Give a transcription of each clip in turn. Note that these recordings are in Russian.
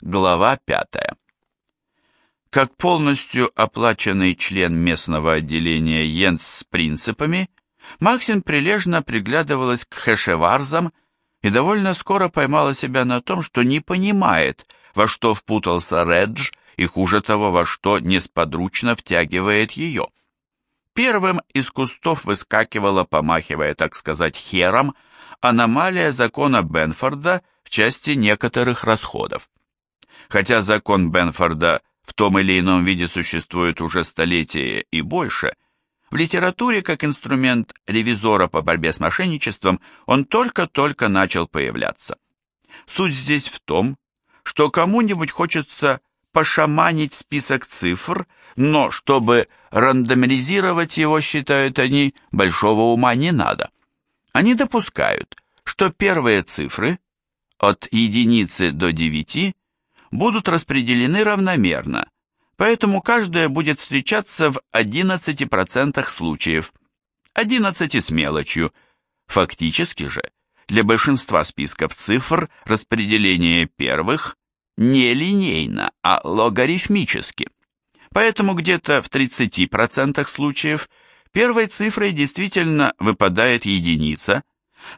Глава пятая. Как полностью оплаченный член местного отделения Йенс с принципами, Максин прилежно приглядывалась к хэшеварзам и довольно скоро поймала себя на том, что не понимает, во что впутался Редж и, хуже того, во что несподручно втягивает ее. Первым из кустов выскакивала, помахивая, так сказать, хером, аномалия закона Бенфорда в части некоторых расходов. Хотя закон Бенфорда в том или ином виде существует уже столетия и больше, в литературе как инструмент ревизора по борьбе с мошенничеством он только-только начал появляться. Суть здесь в том, что кому-нибудь хочется пошаманить список цифр, но чтобы рандомизировать его, считают они, большого ума не надо. Они допускают, что первые цифры от единицы до девяти будут распределены равномерно, поэтому каждая будет встречаться в 11% случаев. 11 с мелочью. Фактически же, для большинства списков цифр распределение первых не линейно, а логарифмически. Поэтому где-то в 30% случаев первой цифрой действительно выпадает единица,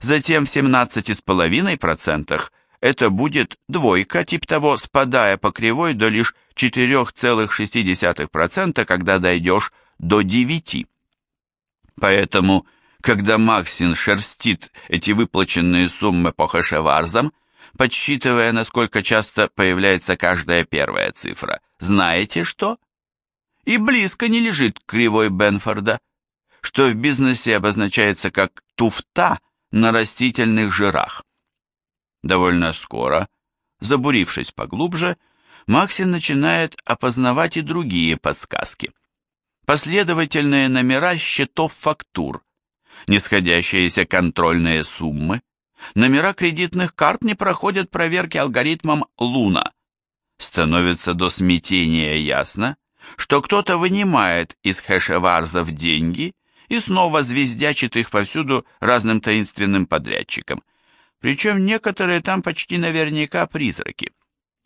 затем в 17,5% это будет двойка, тип того, спадая по кривой до лишь 4,6%, когда дойдешь до 9. Поэтому, когда Максин шерстит эти выплаченные суммы по хэшеварзам, подсчитывая, насколько часто появляется каждая первая цифра, знаете что? И близко не лежит кривой Бенфорда, что в бизнесе обозначается как туфта на растительных жирах. Довольно скоро, забурившись поглубже, Максин начинает опознавать и другие подсказки. Последовательные номера счетов фактур, нисходящиеся контрольные суммы, номера кредитных карт не проходят проверки алгоритмом Луна. Становится до смятения ясно, что кто-то вынимает из хэшеварзов деньги и снова звездячит их повсюду разным таинственным подрядчикам – причем некоторые там почти наверняка призраки.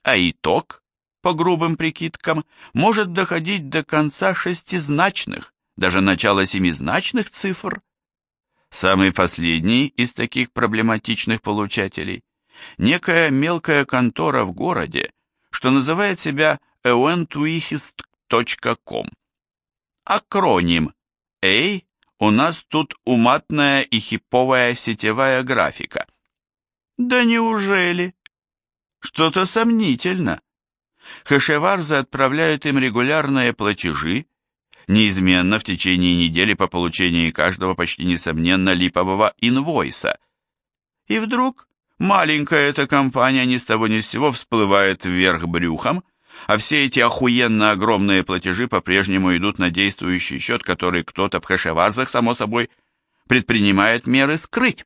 А итог, по грубым прикидкам, может доходить до конца шестизначных, даже начала семизначных цифр. Самый последний из таких проблематичных получателей – некая мелкая контора в городе, что называет себя eventuihist.com. Акроним «Эй, у нас тут уматная и хиповая сетевая графика». Да неужели? Что-то сомнительно. Хэшеварзы отправляют им регулярные платежи, неизменно в течение недели по получении каждого почти несомненно липового инвойса. И вдруг маленькая эта компания ни с того ни с сего всплывает вверх брюхом, а все эти охуенно огромные платежи по-прежнему идут на действующий счет, который кто-то в хэшеварзах, само собой, предпринимает меры скрыть.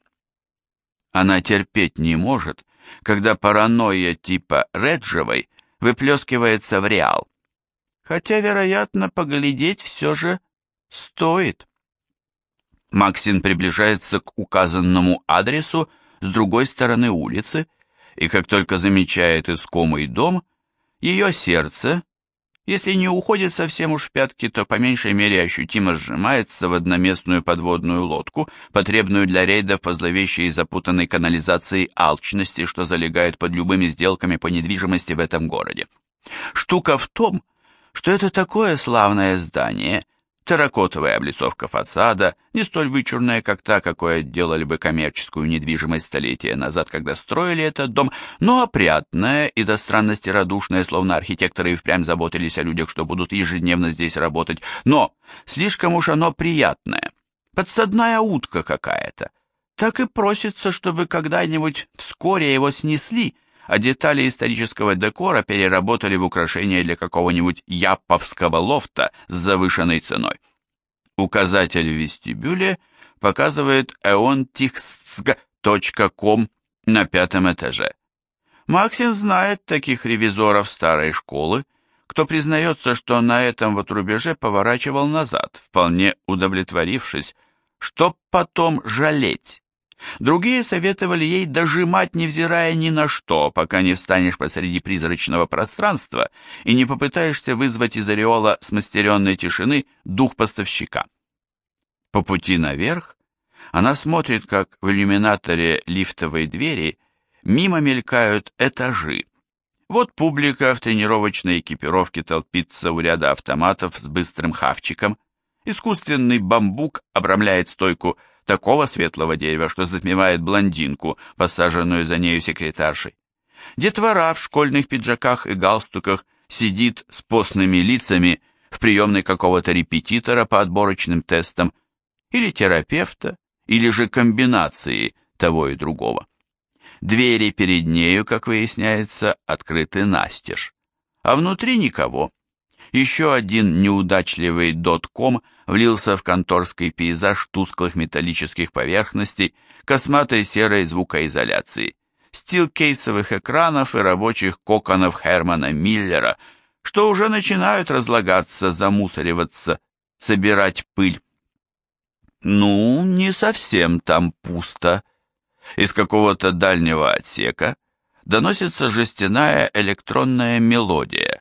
Она терпеть не может, когда паранойя типа Реджевой выплескивается в реал. Хотя, вероятно, поглядеть все же стоит. Максин приближается к указанному адресу с другой стороны улицы, и как только замечает искомый дом, ее сердце, если не уходит совсем уж в пятки, то по меньшей мере ощутимо сжимается в одноместную подводную лодку, потребную для рейдов по зловещей и запутанной канализации алчности, что залегает под любыми сделками по недвижимости в этом городе. Штука в том, что это такое славное здание, терракотовая облицовка фасада, не столь вычурная, как та, какой отделали бы коммерческую недвижимость столетия назад, когда строили этот дом, но опрятная и до странности радушная, словно архитекторы и впрямь заботились о людях, что будут ежедневно здесь работать, но слишком уж оно приятное, подсадная утка какая-то. Так и просится, чтобы когда-нибудь вскоре его снесли, а детали исторического декора переработали в украшения для какого-нибудь япповского лофта с завышенной ценой. Указатель в вестибюле показывает eontixsg.com на пятом этаже. Максин знает таких ревизоров старой школы, кто признается, что на этом вот рубеже поворачивал назад, вполне удовлетворившись, чтоб потом жалеть Другие советовали ей дожимать, невзирая ни на что, пока не встанешь посреди призрачного пространства и не попытаешься вызвать из ореола смастеренной тишины дух поставщика. По пути наверх она смотрит, как в иллюминаторе лифтовой двери мимо мелькают этажи. Вот публика в тренировочной экипировке толпится у ряда автоматов с быстрым хавчиком. Искусственный бамбук обрамляет стойку такого светлого дерева, что затмевает блондинку, посаженную за нею секретаршей. Детвора в школьных пиджаках и галстуках сидит с постными лицами в приемной какого-то репетитора по отборочным тестам, или терапевта, или же комбинации того и другого. Двери перед нею, как выясняется, открыты настежь, а внутри никого. Еще один неудачливый дотком влился в конторский пейзаж тусклых металлических поверхностей, косматой серой звукоизоляции, стилкейсовых экранов и рабочих коконов Хермана Миллера, что уже начинают разлагаться, замусориваться, собирать пыль. Ну, не совсем там пусто. Из какого-то дальнего отсека доносится жестяная электронная мелодия,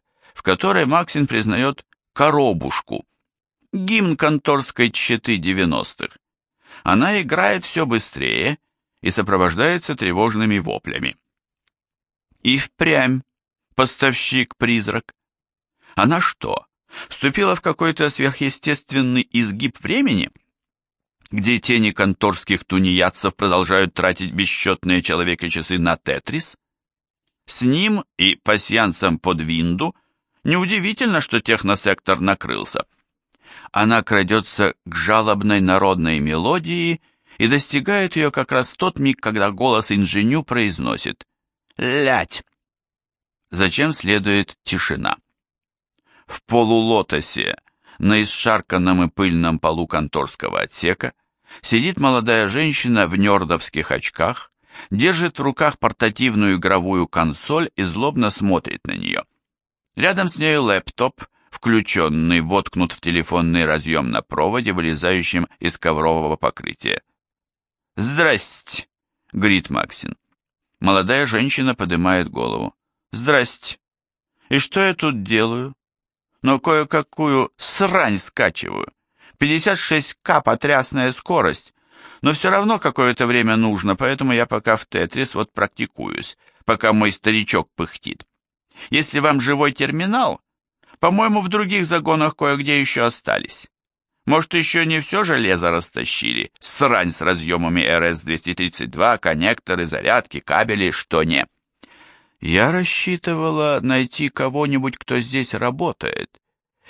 в которой Максин признает коробушку, гимн конторской тщеты девяностых. Она играет все быстрее и сопровождается тревожными воплями. И впрямь поставщик-призрак. Она что, вступила в какой-то сверхъестественный изгиб времени, где тени конторских тунеядцев продолжают тратить бесчетные человека-часы на тетрис? С ним и пасьянцем под винду неудивительно, что техносектор накрылся она крадется к жалобной народной мелодии и достигает ее как раз в тот миг, когда голос инженю произносит «Лять!». Зачем следует тишина? В полулотосе на исшарканном и пыльном полу конторского отсека сидит молодая женщина в нердовских очках, держит в руках портативную игровую консоль и злобно смотрит на нее. Рядом с ней лэптоп включенный, воткнут в телефонный разъем на проводе, вылезающем из коврового покрытия. «Здрасте!» — говорит Максин. Молодая женщина поднимает голову. «Здрасте! И что я тут делаю? Но кое-какую срань скачиваю. 56к потрясная скорость. Но все равно какое-то время нужно, поэтому я пока в Тетрис вот практикуюсь, пока мой старичок пыхтит. Если вам живой терминал, по-моему, в других загонах кое-где еще остались. Может, еще не все железо растащили? Срань с разъемами РС-232, коннекторы, зарядки, кабели, что не. Я рассчитывала найти кого-нибудь, кто здесь работает.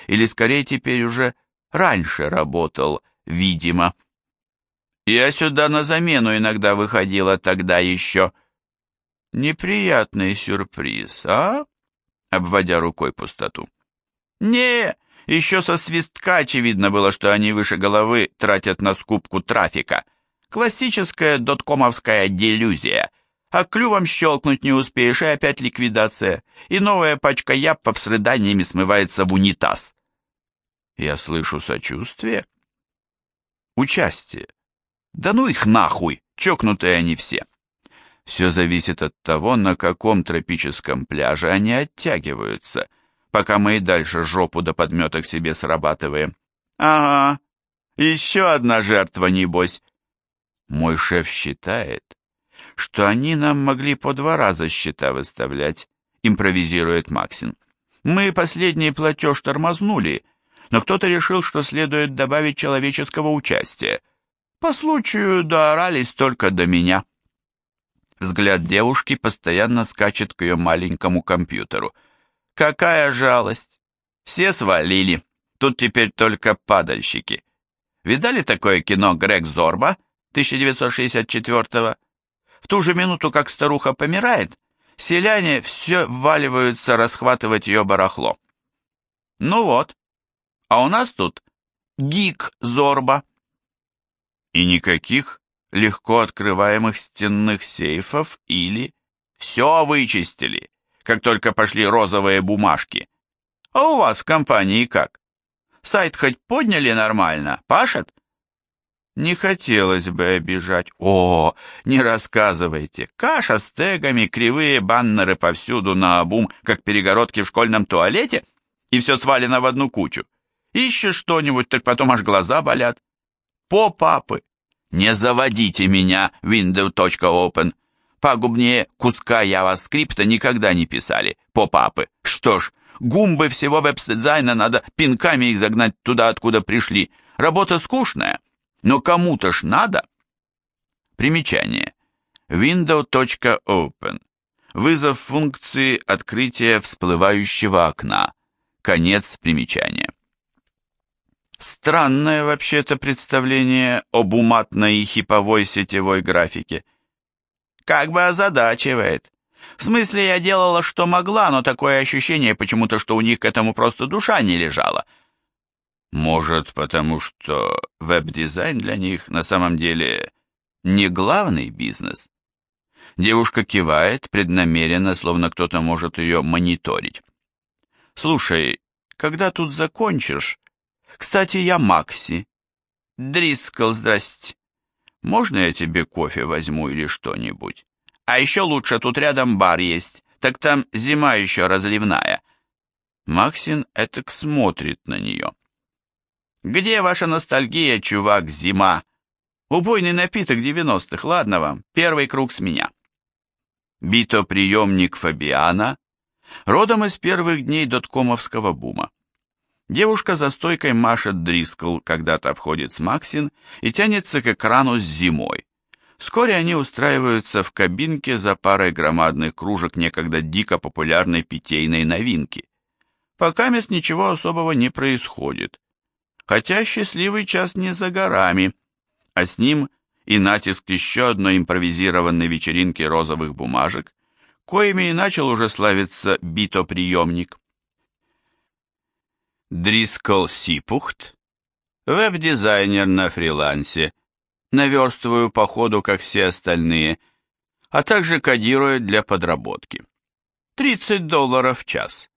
Или, скорее, теперь уже раньше работал, видимо. Я сюда на замену иногда выходила тогда еще. Неприятный сюрприз, а? Обводя рукой пустоту. «Не, еще со свистка очевидно было, что они выше головы тратят на скупку трафика. Классическая доткомовская делюзия. А клювом щелкнуть не успеешь, и опять ликвидация. И новая пачка яппов с рыданиями смывается в унитаз». Я слышу сочувствие. Участие. Да ну их нахуй, чокнутые они все. Все зависит от того, на каком тропическом пляже они оттягиваются – пока мы и дальше жопу до подметок себе срабатываем. Ага, еще одна жертва, небось. Мой шеф считает, что они нам могли по два раза счета выставлять, импровизирует Максин. Мы последний платеж тормознули, но кто-то решил, что следует добавить человеческого участия. По случаю доорались только до меня. Взгляд девушки постоянно скачет к ее маленькому компьютеру — Какая жалость! Все свалили. Тут теперь только падальщики. Видали такое кино «Грег Зорба» 1964-го? В ту же минуту, как старуха помирает, селяне все вваливаются расхватывать ее барахло. Ну вот, а у нас тут гик Зорба. И никаких легко открываемых стенных сейфов или все вычистили как только пошли розовые бумажки. А у вас в компании как? Сайт хоть подняли нормально, пашет? Не хотелось бы обижать. О, не рассказывайте. Каша с тегами, кривые баннеры повсюду на обум, как перегородки в школьном туалете, и все свалено в одну кучу. Ищешь что-нибудь, так потом аж глаза болят. По папы. Не заводите меня, window.open. Пагубнее куска JavaScript никогда не писали. По папы. Что ж, гумбы всего веб-дизайна надо пинками их загнать туда, откуда пришли. Работа скучная. Но кому-то ж надо. Примечание. Window.open. Вызов функции открытия всплывающего окна. Конец примечания. Странное вообще-то представление об уматной и хиповой сетевой графике. Как бы озадачивает. В смысле, я делала, что могла, но такое ощущение почему-то, что у них к этому просто душа не лежала. Может, потому что веб-дизайн для них на самом деле не главный бизнес? Девушка кивает преднамеренно, словно кто-то может ее мониторить. «Слушай, когда тут закончишь...» «Кстати, я Макси». «Дрискл, здрасте. Можно я тебе кофе возьму или что-нибудь? А еще лучше, тут рядом бар есть, так там зима еще разливная». Максин этак смотрит на нее. Где ваша ностальгия, чувак, зима? Убойный напиток девяностых, ладно вам, первый круг с меня. Битоприемник Фабиана, родом из первых дней доткомовского бума. Девушка за стойкой машет Дрискл, когда-то входит с Максин и тянется к экрану с зимой. Вскоре они устраиваются в кабинке за парой громадных кружек некогда дико популярной питейной новинки. Пока мест ничего особого не происходит хотя счастливый час не за горами, а с ним и натиск еще одной импровизированной вечеринки розовых бумажек, коими и начал уже славиться битоприемник. Дрискл Сипухт, веб-дизайнер на фрилансе, наверстываю по ходу, как все остальные, а также кодирует для подработки. 30 долларов в час.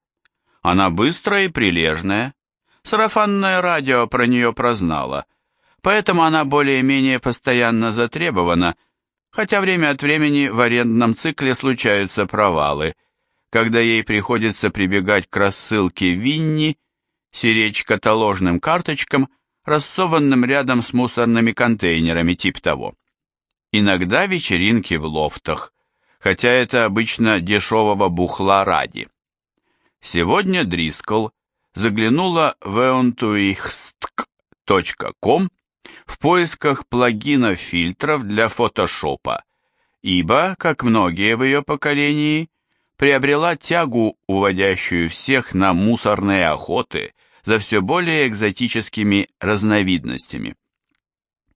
Она быстрая и прилежная, Сарафанное радио про нее прознало, поэтому она более-менее постоянно затребована, хотя время от времени в арендном цикле случаются провалы, когда ей приходится прибегать к рассылке Винни, сиречь каталожным карточкам, рассованным рядом с мусорными контейнерами тип того. Иногда вечеринки в лофтах, хотя это обычно дешевого бухла ради. Сегодня Дрискл заглянула в eontuixtk.com в поисках плагинов фильтров для фотошопа, ибо, как многие в ее поколении, приобрела тягу, уводящую всех на мусорные охоты за все более экзотическими разновидностями.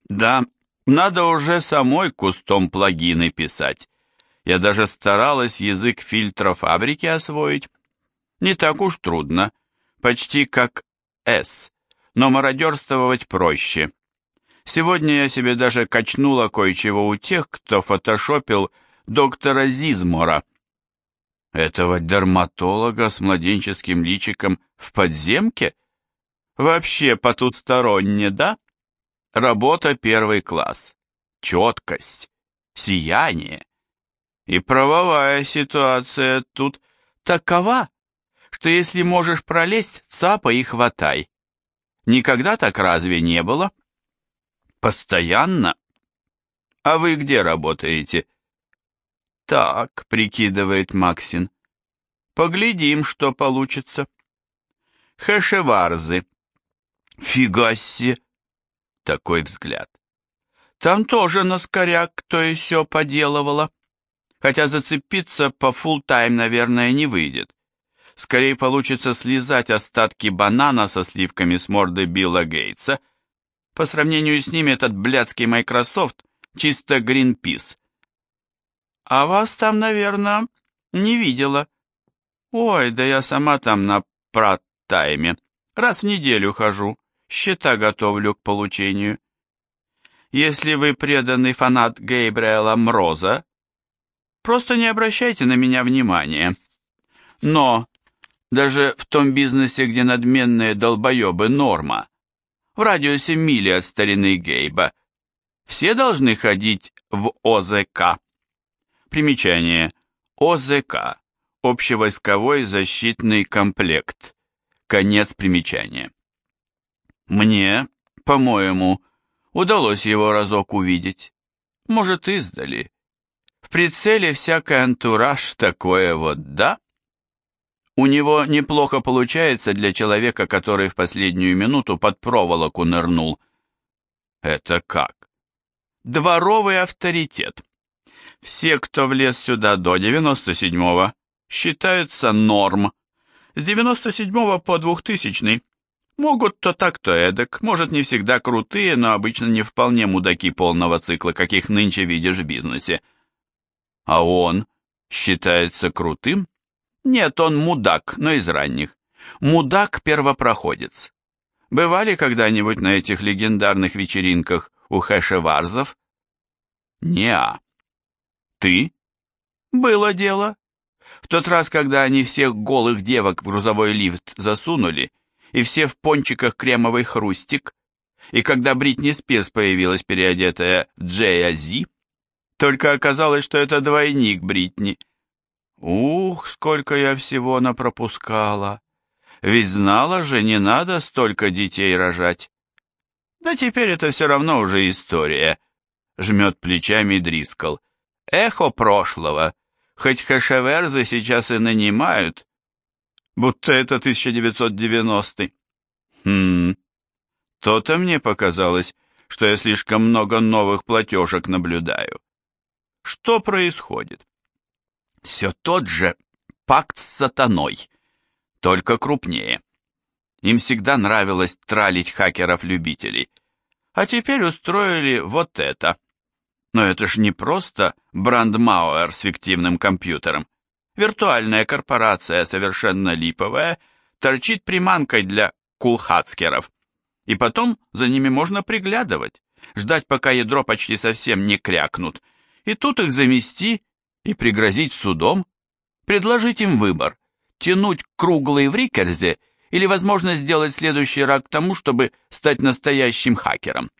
Да, надо уже самой кустом плагины писать. Я даже старалась язык фильтра фабрики освоить. Не так уж трудно почти как «С», но мародерствовать проще. Сегодня я себе даже качнула кое-чего у тех, кто фотошопил доктора Зизмора. Этого дерматолога с младенческим личиком в подземке? Вообще потусторонне, да? Работа первый класс. Четкость, сияние. И правовая ситуация тут такова, что если можешь пролезть, цапай и хватай. Никогда так разве не было? Постоянно? А вы где работаете? Так, прикидывает Максин. Поглядим, что получится. Хэшеварзы. Фига. Такой взгляд. Там тоже на скоряк кто и все поделывало. Хотя зацепиться по фулл-тайм, наверное, не выйдет. Скорее получится слезать остатки банана со сливками с морды Билла Гейтса. По сравнению с ними этот блядский Microsoft чисто Гринпис. А вас там, наверное, не видела. Ой, да я сама там на прат-тайме. Раз в неделю хожу, счета готовлю к получению. Если вы преданный фанат Гейбриэла Мроза, просто не обращайте на меня внимания. Но даже в том бизнесе, где надменные долбоебы норма. В радиусе мили от старины Гейба. Все должны ходить в ОЗК. Примечание. ОЗК. Общевойсковой защитный комплект. Конец примечания. Мне, по-моему, удалось его разок увидеть. Может, издали. В прицеле всякий антураж такое вот, да? У него неплохо получается для человека, который в последнюю минуту под проволоку нырнул. Это как? Дворовый авторитет. Все, кто влез сюда до 97-го, считаются норм. С 97 по 2000 могут то так, то эдак, может не всегда крутые, но обычно не вполне мудаки полного цикла, каких нынче видишь в бизнесе. А он считается крутым? Нет, он мудак, но из ранних. Мудак-первопроходец. Бывали когда-нибудь на этих легендарных вечеринках у хэшеварзов? Неа. Ты? Было дело. В тот раз, когда они всех голых девок в грузовой лифт засунули, и все в пончиках кремовый хрустик, и когда Бритни Спирс появилась переодетая в Джея Зи, только оказалось, что это двойник Бритни. Ух, сколько я всего напропускала! Ведь знала же, не надо столько детей рожать. Да теперь это все равно уже история, жмет плечами Дрискл. Эхо прошлого. Хоть хэшеверзы сейчас и нанимают, будто это 1990-й. Хм, то-то мне показалось, что я слишком много новых платежек наблюдаю. Что происходит? Все тот же пакт с сатаной, только крупнее. Им всегда нравилось тралить хакеров-любителей. А теперь устроили вот это. Но это ж не просто брандмауэр с фиктивным компьютером. Виртуальная корпорация, совершенно липовая, торчит приманкой для кулхацкеров. И потом за ними можно приглядывать, ждать, пока ядро почти совсем не крякнут, и тут их замести и пригрозить судом, предложить им выбор, тянуть круглый в Рикерзе или, возможно, сделать следующий шаг к тому, чтобы стать настоящим хакером.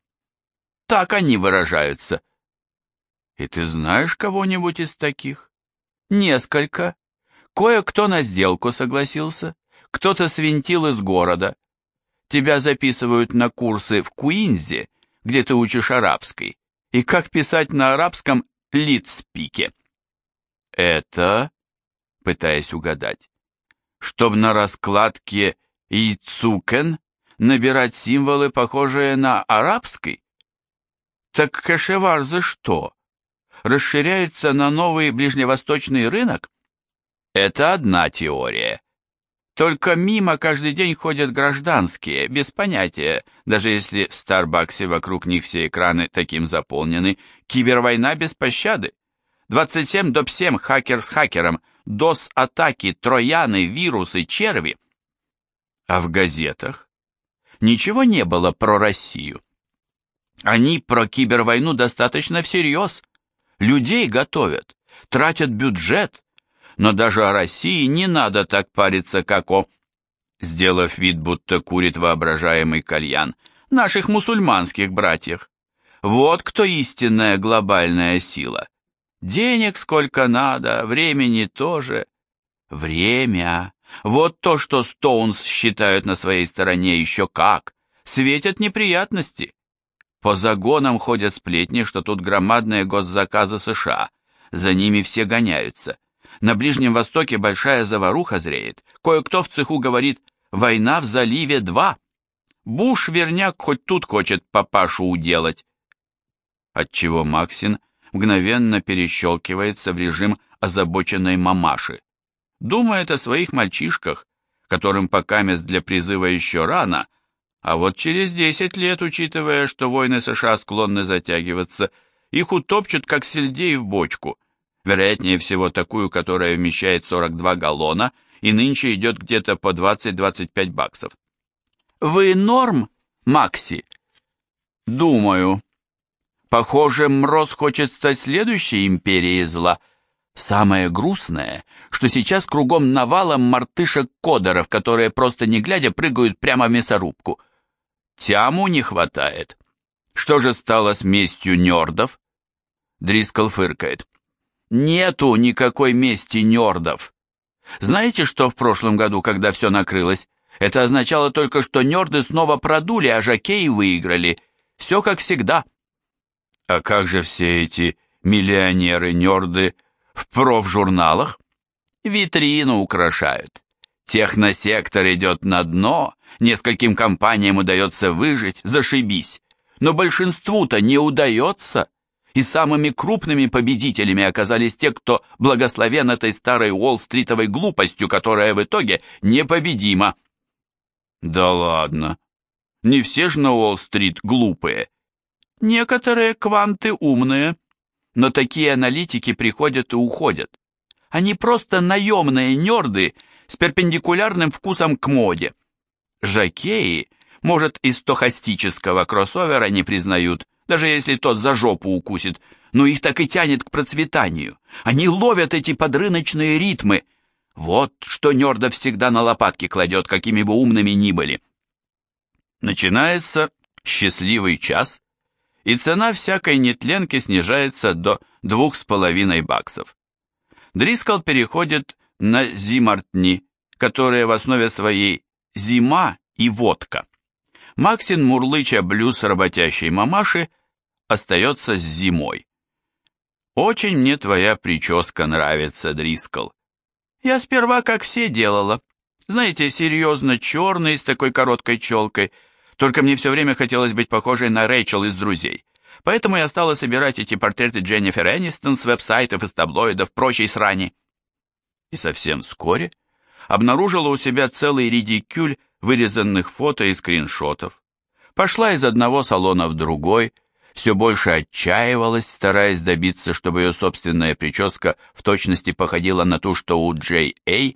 Так они выражаются. И ты знаешь кого-нибудь из таких? Несколько. Кое-кто на сделку согласился, кто-то свинтил из города. Тебя записывают на курсы в Куинзе, где ты учишь арабский, и как писать на арабском литспике. Это, пытаясь угадать, чтобы на раскладке Ицукен набирать символы, похожие на арабский? Так кашевар за что? Расширяется на новый ближневосточный рынок? Это одна теория. Только мимо каждый день ходят гражданские, без понятия, даже если в Старбаксе вокруг них все экраны таким заполнены, кибервойна без пощады. 27 до 7 хакер с хакером, DOS-атаки, трояны, вирусы, черви. А в газетах ничего не было про Россию. Они про кибервойну достаточно всерьез. Людей готовят, тратят бюджет, но даже о России не надо так париться, как о... Сделав вид, будто курит воображаемый кальян, наших мусульманских братьях. Вот кто истинная глобальная сила. Денег сколько надо, времени тоже. Время. Вот то, что Стоунс считают на своей стороне еще как. Светят неприятности. По загонам ходят сплетни, что тут громадные госзаказы США. За ними все гоняются. На Ближнем Востоке большая заваруха зреет. Кое-кто в цеху говорит «Война в заливе 2». Буш, верняк, хоть тут хочет папашу уделать. Отчего Максин – мгновенно перещелкивается в режим озабоченной мамаши. Думает о своих мальчишках, которым пока мест для призыва еще рано, а вот через 10 лет, учитывая, что войны США склонны затягиваться, их утопчут как сельдей в бочку, вероятнее всего такую, которая вмещает 42 галлона и нынче идет где-то по 20-25 баксов. «Вы норм, Макси?» «Думаю», Похоже, Мроз хочет стать следующей империей зла. Самое грустное, что сейчас кругом навалом мартышек-кодеров, которые просто не глядя прыгают прямо в мясорубку. Тяму не хватает. Что же стало с местью нердов? Дрискл фыркает. Нету никакой мести нердов. Знаете, что в прошлом году, когда все накрылось? Это означало только, что нерды снова продули, а жакеи выиграли. Все как всегда. А как же все эти миллионеры-нерды в профжурналах? Витрину украшают. Техносектор идет на дно, нескольким компаниям удается выжить, зашибись. Но большинству-то не удается. И самыми крупными победителями оказались те, кто благословен этой старой Уолл-стритовой глупостью, которая в итоге непобедима. Да ладно. Не все же на Уолл-стрит глупые. Некоторые кванты умные. Но такие аналитики приходят и уходят. Они просто наемные нерды с перпендикулярным вкусом к моде. Жакеи, может, из стохастического кроссовера не признают, даже если тот за жопу укусит, но их так и тянет к процветанию. Они ловят эти подрыночные ритмы. Вот что нерда всегда на лопатки кладет, какими бы умными ни были. Начинается счастливый час, и цена всякой нетленки снижается до двух с половиной баксов. Дрискал переходит на зимартни, которые в основе своей зима и водка. Максин Мурлыча блюз работящей мамаши остается с зимой. Очень мне твоя прическа нравится, Дрискл. Я сперва как все делала. Знаете, серьезно черный, с такой короткой челкой. Только мне все время хотелось быть похожей на Рэйчел из «Друзей». Поэтому я стала собирать эти портреты Дженнифер Энистон с веб-сайтов, из таблоидов, прочей срани. И совсем вскоре обнаружила у себя целый редикюль вырезанных фото и скриншотов. Пошла из одного салона в другой, все больше отчаивалась, стараясь добиться, чтобы ее собственная прическа в точности походила на ту, что у Джей Эй,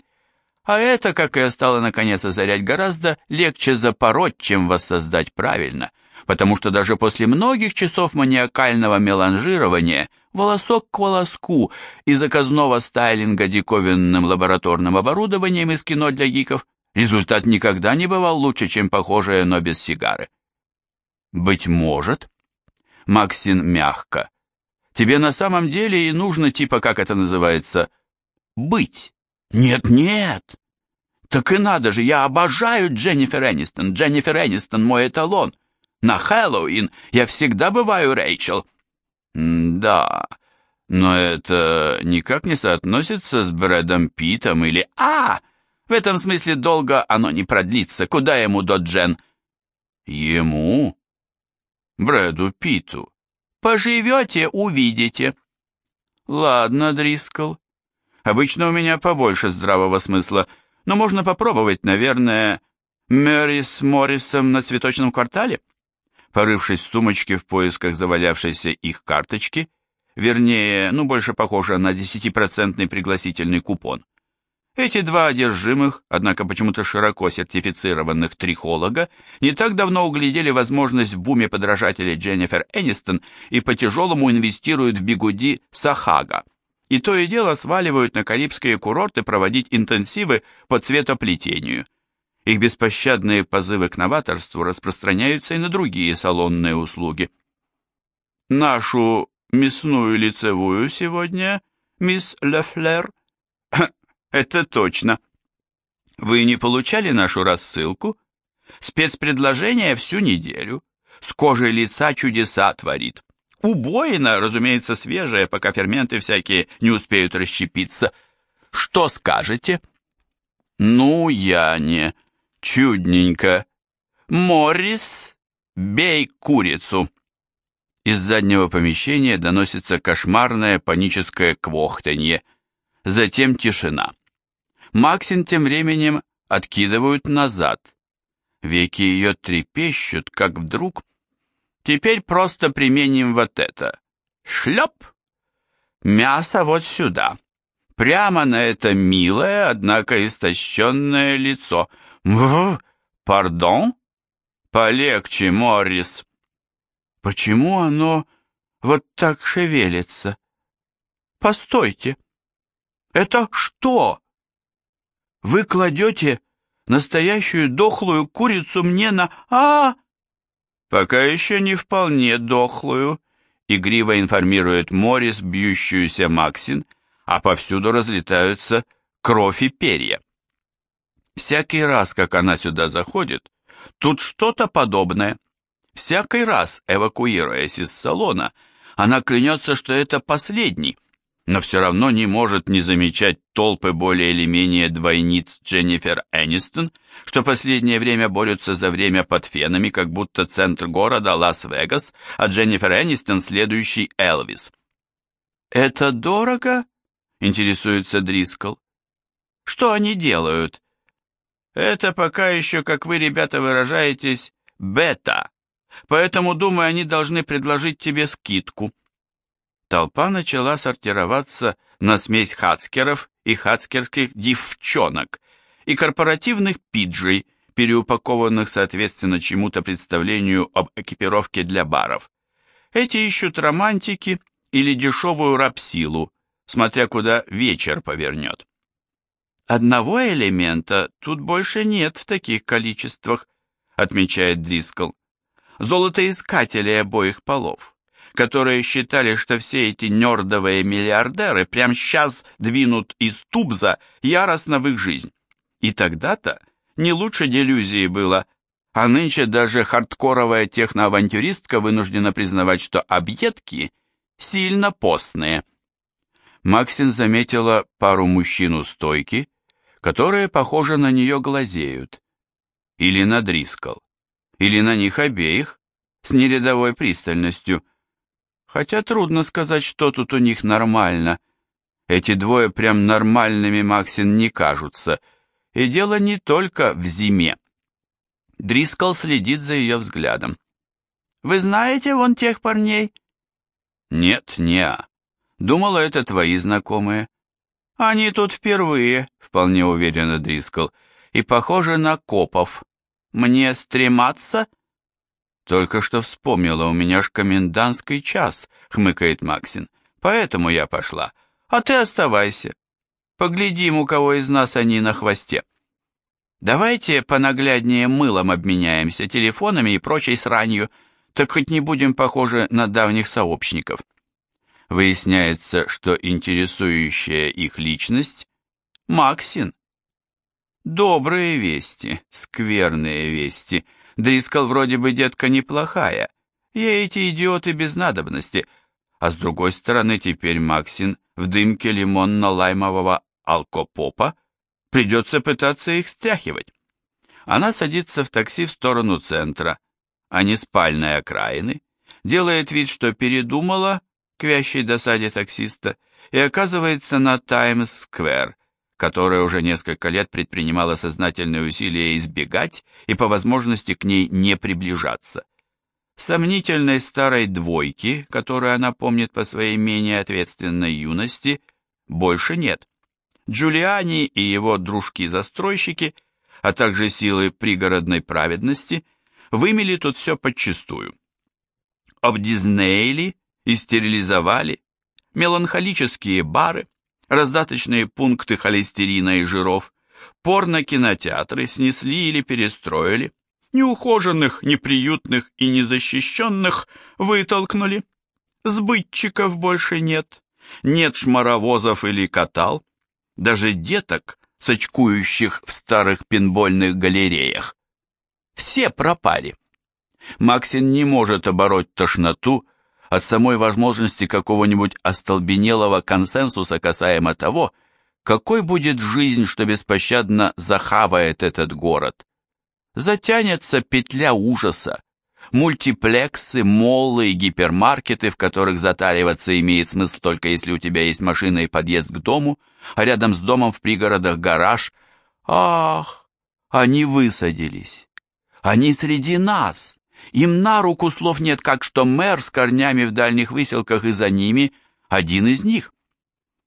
а это, как я стала наконец озарять, гораздо легче запороть, чем воссоздать правильно – потому что даже после многих часов маниакального меланжирования волосок к волоску и заказного стайлинга диковинным лабораторным оборудованием из кино для гиков результат никогда не бывал лучше, чем похожее, но без сигары. Быть может, Максин мягко, тебе на самом деле и нужно, типа, как это называется, быть. Нет-нет, так и надо же, я обожаю Дженнифер Энистон, Дженнифер Энистон мой эталон. На Хэллоуин я всегда бываю Рэйчел». «Да, но это никак не соотносится с Брэдом Питом или... А, в этом смысле долго оно не продлится. Куда ему до Джен?» «Ему?» «Брэду Питу». «Поживете, увидите». «Ладно, Дрискл. Обычно у меня побольше здравого смысла, но можно попробовать, наверное, Мэри с Моррисом на цветочном квартале?» Порывшись в сумочке в поисках завалявшейся их карточки, вернее, ну больше похоже на десятипроцентный пригласительный купон, эти два одержимых, однако почему-то широко сертифицированных трихолога, не так давно углядели возможность в буме подражателей Дженнифер Энистон и по-тяжелому инвестируют в бигуди Сахага. И то и дело сваливают на карибские курорты проводить интенсивы по цветоплетению. Их беспощадные позывы к новаторству распространяются и на другие салонные услуги. Нашу мясную лицевую сегодня, мисс Лефлер? Это точно. Вы не получали нашу рассылку? Спецпредложение всю неделю. С кожей лица чудеса творит. Убоина, разумеется, свежая, пока ферменты всякие не успеют расщепиться. Что скажете? Ну, я не... Чудненько. Моррис, бей курицу. Из заднего помещения доносится кошмарное паническое квохтанье. Затем тишина. Максин тем временем откидывают назад. Веки ее трепещут, как вдруг... Теперь просто применим вот это. Шлеп! Мясо вот сюда. Прямо на это милое, однако истощенное лицо — «В... пардон? Полегче, Моррис». «Почему оно вот так шевелится?» «Постойте! Это что? Вы кладете настоящую дохлую курицу мне на... а, -а, -а «Пока еще не вполне дохлую», — игриво информирует Морис, бьющуюся Максин, а повсюду разлетаются кровь и перья. Всякий раз, как она сюда заходит, тут что-то подобное. Всякий раз, эвакуируясь из салона, она клянется, что это последний, но все равно не может не замечать толпы более или менее двойниц Дженнифер Энистон, что последнее время борются за время под фенами, как будто центр города Лас-Вегас, а Дженнифер Энистон следующий Элвис. «Это дорого?» — интересуется Дрискл. «Что они делают?» «Это пока еще, как вы, ребята, выражаетесь, бета, поэтому, думаю, они должны предложить тебе скидку». Толпа начала сортироваться на смесь хацкеров и хацкерских девчонок и корпоративных пиджей, переупакованных соответственно чему-то представлению об экипировке для баров. Эти ищут романтики или дешевую рапсилу, смотря куда вечер повернет. Одного элемента тут больше нет в таких количествах, отмечает Дрискл. Золотоискатели обоих полов которые считали, что все эти нердовые миллиардеры прямо сейчас двинут из Тубза яростно в их жизнь. И тогда-то не лучше делюзии было, а нынче даже хардкоровая техноавантюристка вынуждена признавать, что объедки сильно постные. Максин заметила пару мужчин у стойки, которые, похоже, на нее глазеют. Или на Дрискал. Или на них обеих, с нерядовой пристальностью – Хотя трудно сказать, что тут у них нормально. Эти двое прям нормальными Максин не кажутся. И дело не только в зиме. Дрискал следит за ее взглядом. «Вы знаете вон тех парней?» «Нет, не а. Думала, это твои знакомые». «Они тут впервые», — вполне уверенно Дрискал, «и похожи на копов. Мне стрематься?» «Только что вспомнила, у меня ж комендантский час», — хмыкает Максин. «Поэтому я пошла. А ты оставайся. Поглядим, у кого из нас они на хвосте. Давайте понагляднее мылом обменяемся, телефонами и прочей сранью, так хоть не будем похожи на давних сообщников». Выясняется, что интересующая их личность — Максин. Добрые вести, скверные вести — Дрискал вроде бы детка неплохая, ей эти идиоты без надобности, а с другой стороны теперь Максин в дымке лимонно-лаймового алкопопа. Придется пытаться их стряхивать. Она садится в такси в сторону центра, а не спальной окраины, делает вид, что передумала к вящей досаде таксиста и оказывается на Таймс-сквер, которая уже несколько лет предпринимала сознательные усилия избегать и по возможности к ней не приближаться. Сомнительной старой двойки, которую она помнит по своей менее ответственной юности, больше нет. Джулиани и его дружки-застройщики, а также силы пригородной праведности, вымели тут все подчистую. Обдизнейли и стерилизовали, меланхолические бары, раздаточные пункты холестерина и жиров, порно-кинотеатры снесли или перестроили, неухоженных, неприютных и незащищенных вытолкнули. Сбытчиков больше нет, нет шмаровозов или катал, даже деток, сочкующих в старых пинбольных галереях. Все пропали. Максин не может обороть тошноту, от самой возможности какого-нибудь остолбенелого консенсуса касаемо того, какой будет жизнь, что беспощадно захавает этот город. Затянется петля ужаса, мультиплексы, моллы и гипермаркеты, в которых затариваться имеет смысл только если у тебя есть машина и подъезд к дому, а рядом с домом в пригородах гараж. Ах, они высадились. Они среди нас. Им на руку слов нет, как что мэр с корнями в дальних выселках и за ними один из них.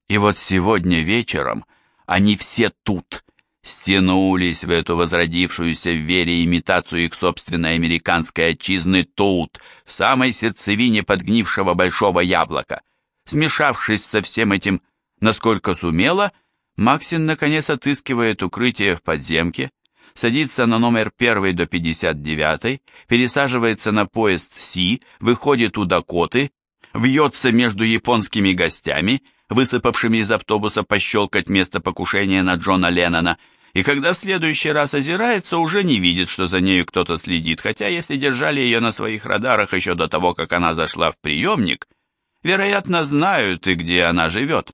И вот сегодня вечером они все тут, стянулись в эту возродившуюся в вере имитацию их собственной американской отчизны тут, в самой сердцевине подгнившего большого яблока. Смешавшись со всем этим, насколько сумела, Максин наконец отыскивает укрытие в подземке, садится на номер 1 до 59, пересаживается на поезд Си, выходит у Дакоты, вьется между японскими гостями, высыпавшими из автобуса пощелкать место покушения на Джона Леннона, и когда в следующий раз озирается, уже не видит, что за нею кто-то следит, хотя если держали ее на своих радарах еще до того, как она зашла в приемник, вероятно, знают и где она живет.